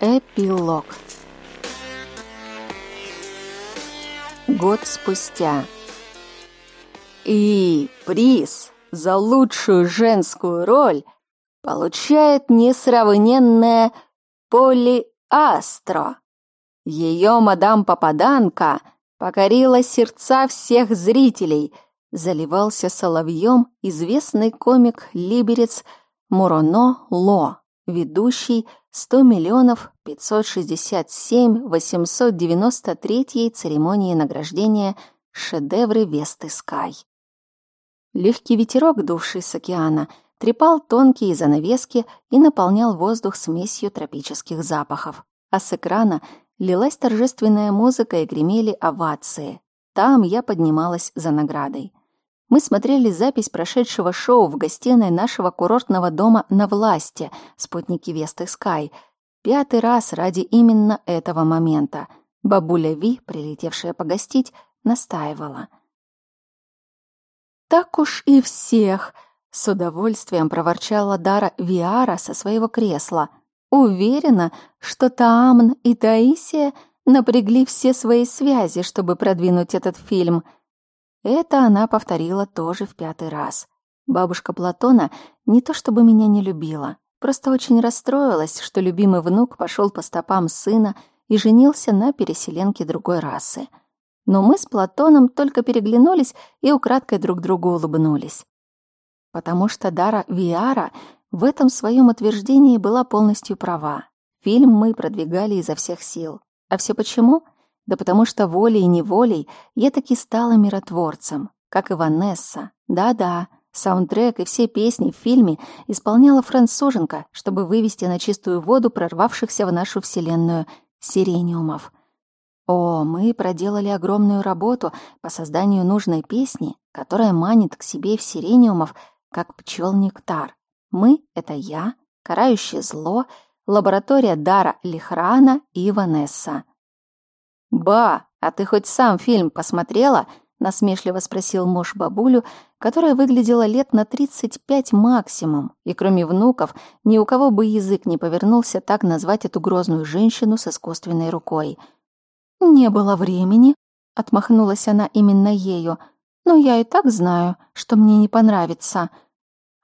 Эпилог. Год спустя. И приз за лучшую женскую роль получает несравненная Поли Астро. Ее мадам Попаданка покорила сердца всех зрителей, заливался соловьем известный комик-либерец Муроно Ло, ведущий 100 миллионов 567 893 церемонии награждения шедевры Весты Скай. Легкий ветерок, дувший с океана, трепал тонкие занавески и наполнял воздух смесью тропических запахов. А с экрана лилась торжественная музыка и гремели овации. Там я поднималась за наградой. Мы смотрели запись прошедшего шоу в гостиной нашего курортного дома на власти, спутники Весты Скай. Пятый раз ради именно этого момента. Бабуля Ви, прилетевшая погостить, настаивала. «Так уж и всех!» — с удовольствием проворчала Дара Виара со своего кресла. «Уверена, что Таамн и Таисия напрягли все свои связи, чтобы продвинуть этот фильм». Это она повторила тоже в пятый раз. Бабушка Платона не то чтобы меня не любила, просто очень расстроилась, что любимый внук пошел по стопам сына и женился на переселенке другой расы. Но мы с Платоном только переглянулись и украдкой друг другу улыбнулись. Потому что Дара Виара в этом своем утверждении была полностью права. Фильм мы продвигали изо всех сил. А все почему? Да потому что волей-неволей я таки стала миротворцем, как и Ванесса. Да-да, саундтрек и все песни в фильме исполняла француженка, чтобы вывести на чистую воду прорвавшихся в нашу вселенную сирениумов. О, мы проделали огромную работу по созданию нужной песни, которая манит к себе в сирениумов, как пчел нектар. Мы — это я, карающее зло, лаборатория Дара Лихрана и Ванесса. «Ба, а ты хоть сам фильм посмотрела?» — насмешливо спросил муж бабулю, которая выглядела лет на тридцать пять максимум, и кроме внуков ни у кого бы язык не повернулся так назвать эту грозную женщину с искусственной рукой. «Не было времени», — отмахнулась она именно ею, «но я и так знаю, что мне не понравится».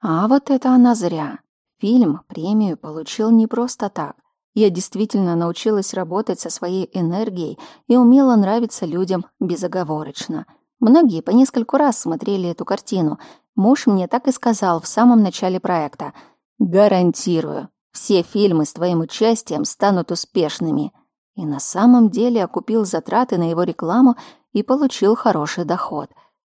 А вот это она зря. Фильм премию получил не просто так. Я действительно научилась работать со своей энергией и умела нравиться людям безоговорочно. Многие по нескольку раз смотрели эту картину. Муж мне так и сказал в самом начале проекта. «Гарантирую, все фильмы с твоим участием станут успешными». И на самом деле окупил затраты на его рекламу и получил хороший доход.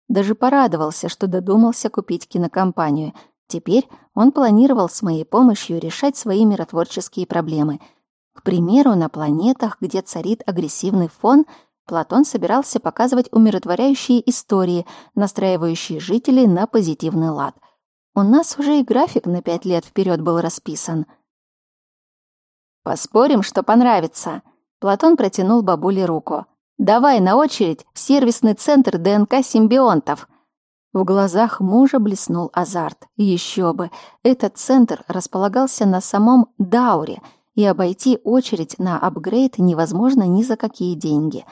Даже порадовался, что додумался купить кинокомпанию. Теперь он планировал с моей помощью решать свои миротворческие проблемы — к примеру, на планетах, где царит агрессивный фон, Платон собирался показывать умиротворяющие истории, настраивающие жителей на позитивный лад. У нас уже и график на пять лет вперед был расписан. «Поспорим, что понравится», — Платон протянул бабуле руку. «Давай на очередь в сервисный центр ДНК симбионтов». В глазах мужа блеснул азарт. Еще бы, этот центр располагался на самом Дауре — и обойти очередь на апгрейд невозможно ни за какие деньги.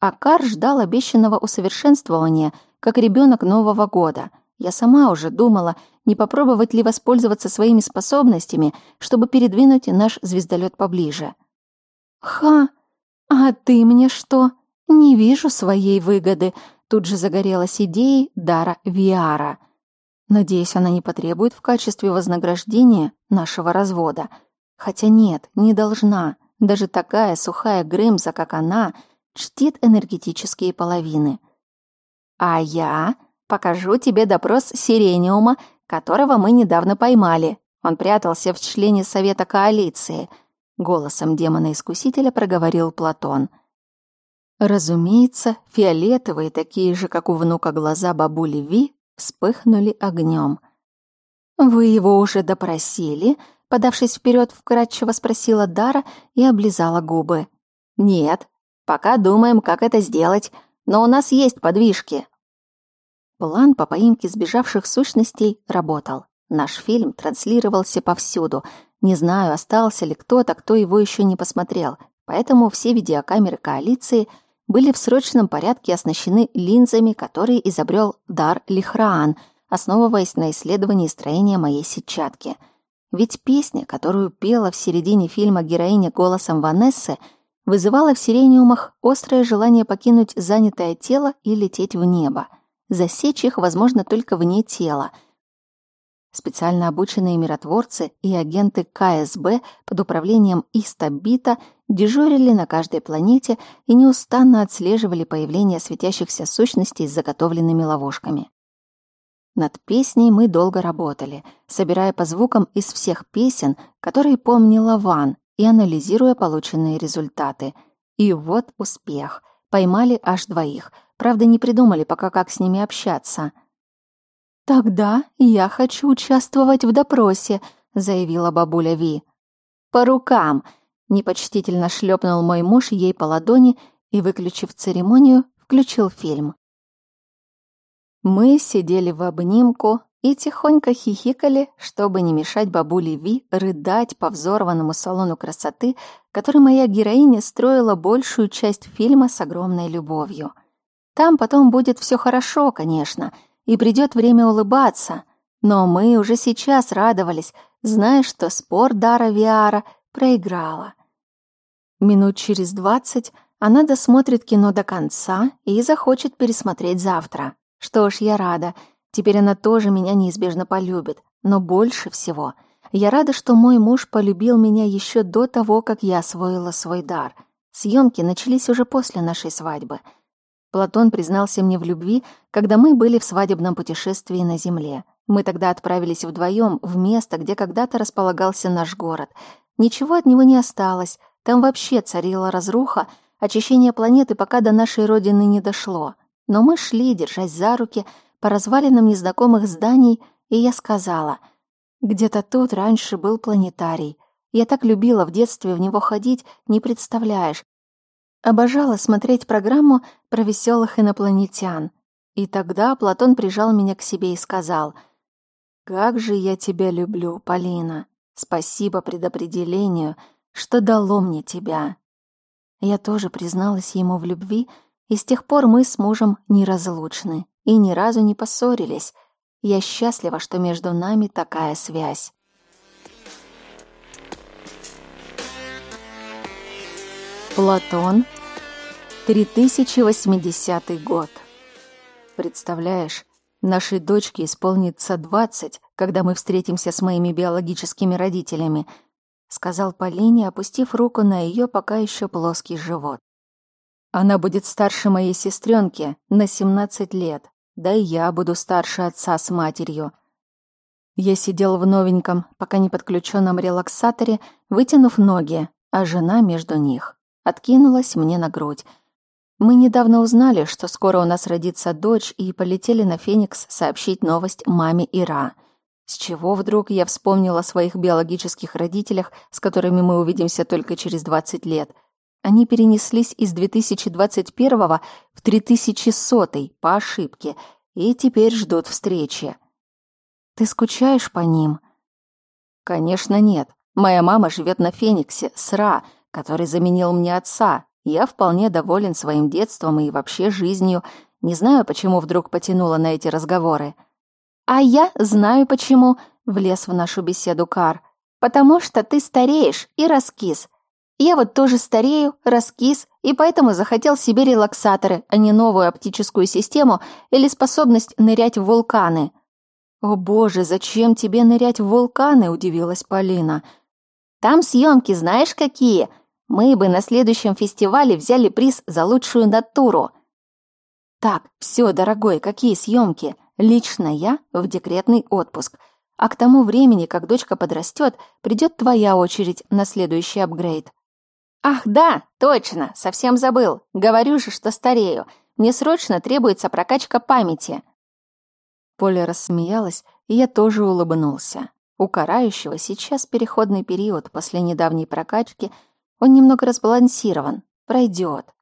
А Кар ждал обещанного усовершенствования, как ребенок Нового года. Я сама уже думала, не попробовать ли воспользоваться своими способностями, чтобы передвинуть наш звездолет поближе. «Ха! А ты мне что? Не вижу своей выгоды», тут же загорелась идеей Дара Виара. Надеюсь, она не потребует в качестве вознаграждения нашего развода — Хотя нет, не должна. Даже такая сухая Грымза, как она, чтит энергетические половины. А я покажу тебе допрос Сирениума, которого мы недавно поймали. Он прятался в члене Совета Коалиции. Голосом демона-искусителя проговорил Платон. Разумеется, фиолетовые, такие же, как у внука глаза бабули Ви, вспыхнули огнем. «Вы его уже допросили?» Подавшись вперед, вкратчиво спросила Дара и облизала губы. «Нет, пока думаем, как это сделать, но у нас есть подвижки». План по поимке сбежавших сущностей работал. Наш фильм транслировался повсюду. Не знаю, остался ли кто-то, кто его еще не посмотрел, поэтому все видеокамеры коалиции были в срочном порядке оснащены линзами, которые изобрел Дар Лихраан, основываясь на исследовании строения моей сетчатки. Ведь песня, которую пела в середине фильма героиня голосом Ванессы, вызывала в сирениумах острое желание покинуть занятое тело и лететь в небо. Засечь их возможно только вне тела — Специально обученные миротворцы и агенты КСБ под управлением Истабита дежурили на каждой планете и неустанно отслеживали появление светящихся сущностей с заготовленными ловушками. Над песней мы долго работали, собирая по звукам из всех песен, которые помнила Ван, и анализируя полученные результаты. И вот успех. Поймали аж двоих. Правда, не придумали пока, как с ними общаться — «Тогда я хочу участвовать в допросе», — заявила бабуля Ви. «По рукам!» — непочтительно шлепнул мой муж ей по ладони и, выключив церемонию, включил фильм. Мы сидели в обнимку и тихонько хихикали, чтобы не мешать бабуле Ви рыдать по взорванному салону красоты, который моя героиня строила большую часть фильма с огромной любовью. Там потом будет все хорошо, конечно — и придет время улыбаться. Но мы уже сейчас радовались, зная, что спор Дара Виара проиграла. Минут через двадцать она досмотрит кино до конца и захочет пересмотреть завтра. Что ж, я рада. Теперь она тоже меня неизбежно полюбит. Но больше всего я рада, что мой муж полюбил меня еще до того, как я освоила свой дар. Съемки начались уже после нашей свадьбы — Платон признался мне в любви, когда мы были в свадебном путешествии на Земле. Мы тогда отправились вдвоем в место, где когда-то располагался наш город. Ничего от него не осталось. Там вообще царила разруха, очищение планеты пока до нашей родины не дошло. Но мы шли, держась за руки, по развалинам незнакомых зданий, и я сказала, «Где-то тут раньше был планетарий. Я так любила в детстве в него ходить, не представляешь. Обожала смотреть программу про веселых инопланетян. И тогда Платон прижал меня к себе и сказал, «Как же я тебя люблю, Полина! Спасибо предопределению, что дало мне тебя!» Я тоже призналась ему в любви, и с тех пор мы с мужем неразлучны и ни разу не поссорились. Я счастлива, что между нами такая связь. Платон, 3080 год. Представляешь, нашей дочке исполнится 20, когда мы встретимся с моими биологическими родителями, сказал Полине, опустив руку на ее пока еще плоский живот. Она будет старше моей сестренки на 17 лет, да и я буду старше отца с матерью. Я сидел в новеньком, пока не подключенном релаксаторе, вытянув ноги, а жена между них откинулась мне на грудь. Мы недавно узнали, что скоро у нас родится дочь, и полетели на Феникс сообщить новость маме Ира. С чего вдруг я вспомнила о своих биологических родителях, с которыми мы увидимся только через 20 лет? Они перенеслись из 2021 в 3100 по ошибке и теперь ждут встречи. Ты скучаешь по ним? Конечно, нет. Моя мама живет на Фениксе, с Ра, который заменил мне отца. Я вполне доволен своим детством и вообще жизнью. Не знаю, почему вдруг потянула на эти разговоры. А я знаю почему, влез в нашу беседу Кар. Потому что ты стареешь и раскис. Я вот тоже старею, раскис, и поэтому захотел себе релаксаторы, а не новую оптическую систему или способность нырять в вулканы. «О боже, зачем тебе нырять в вулканы?» – удивилась Полина. «Там съемки знаешь какие? Мы бы на следующем фестивале взяли приз за лучшую натуру. Так, все, дорогой, какие съемки? Лично я в декретный отпуск. А к тому времени, как дочка подрастет, придет твоя очередь на следующий апгрейд. Ах, да, точно, совсем забыл. Говорю же, что старею. Мне срочно требуется прокачка памяти. Поля рассмеялась, и я тоже улыбнулся. У карающего сейчас переходный период после недавней прокачки — он немного разбалансирован, пройдет.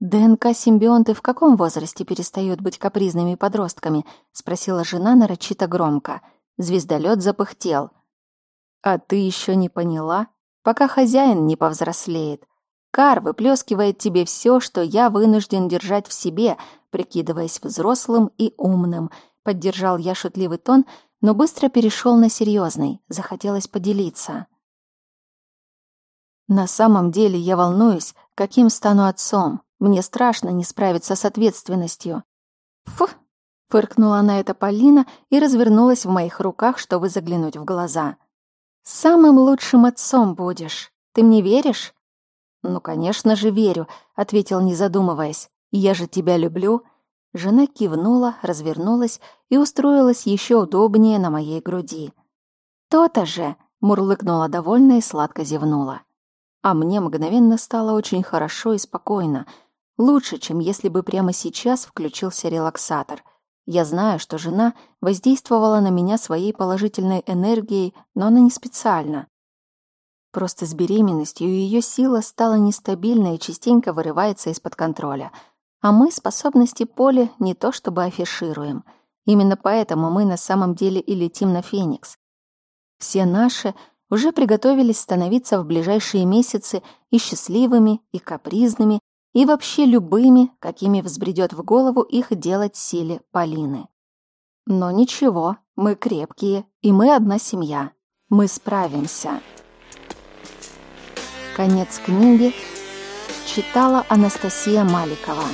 ДНК-симбионты в каком возрасте перестают быть капризными подростками? спросила жена нарочито громко. Звездолет запыхтел. А ты еще не поняла, пока хозяин не повзрослеет. Кар выплескивает тебе все, что я вынужден держать в себе, прикидываясь взрослым и умным. Поддержал я шутливый тон, но быстро перешел на серьезный. Захотелось поделиться. На самом деле я волнуюсь, каким стану отцом. Мне страшно не справиться с ответственностью. Фу, фыркнула на это Полина и развернулась в моих руках, чтобы заглянуть в глаза. Самым лучшим отцом будешь. Ты мне веришь? Ну, конечно же, верю, ответил, не задумываясь. Я же тебя люблю. Жена кивнула, развернулась и устроилась еще удобнее на моей груди. То-то же, мурлыкнула довольно и сладко зевнула. А мне мгновенно стало очень хорошо и спокойно. Лучше, чем если бы прямо сейчас включился релаксатор — я знаю, что жена воздействовала на меня своей положительной энергией, но она не специально. Просто с беременностью ее сила стала нестабильной и частенько вырывается из-под контроля. А мы способности Поли не то чтобы афишируем. Именно поэтому мы на самом деле и летим на Феникс. Все наши уже приготовились становиться в ближайшие месяцы и счастливыми, и капризными, и вообще любыми, какими взбредет в голову их делать силе Полины. Но ничего, мы крепкие, и мы одна семья. Мы справимся. Конец книги читала Анастасия Маликова.